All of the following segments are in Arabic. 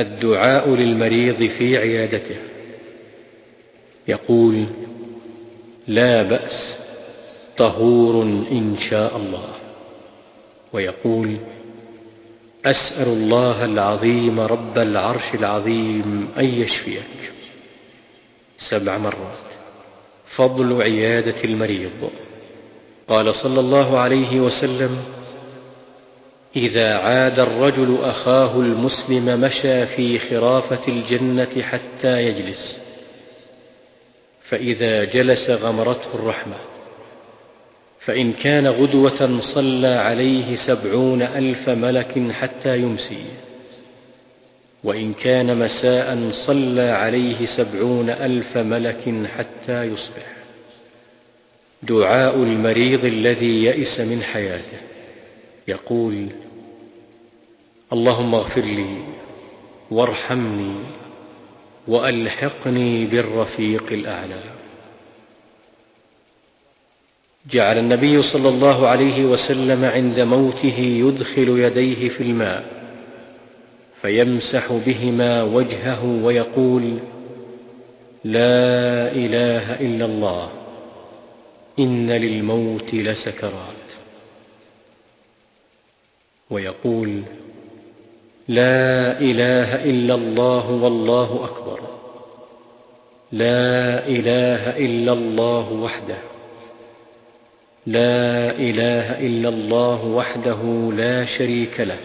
الدعاء للمريض في عيادته. يقول لا بأس طهور إن شاء الله. ويقول أسأل الله العظيم رب العرش العظيم أن يشفيك. سبع مرات. فضل عيادة المريض. قال صلى الله عليه وسلم إذا عاد الرجل أخاه المسلم مشى في خرافة الجنة حتى يجلس فإذا جلس غمرته الرحمة. فإن كان غدوة صلى عليه سبعون ألف ملك حتى يمسي وإن كان مساء صلى عليه سبعون ألف ملك حتى يصبح. دعاء المريض الذي يئس من حياته. يقول اللهم اغفر لي وارحمني وألحقني بالرفيق الأعلى. جعل النبي صلى الله عليه وسلم عند موته يدخل يديه في الماء فيمسح بهما وجهه ويقول لا إله إلا الله إن للموت لسكرات. ويقول لا إله إلا الله والله أكبر. لا إله إلا الله وحده. لا إله إلا الله وحده لا شريك له.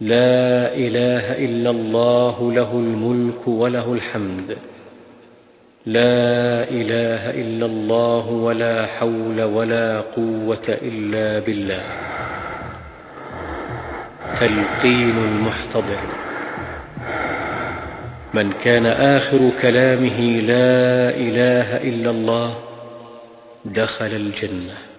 لا إله إلا الله له الملك وله الحمد. لا إله إلا الله ولا حول ولا قوة إلا بالله. تلقين المحتضر. من كان آخر كلامه لا إله إلا الله دخل الجنة.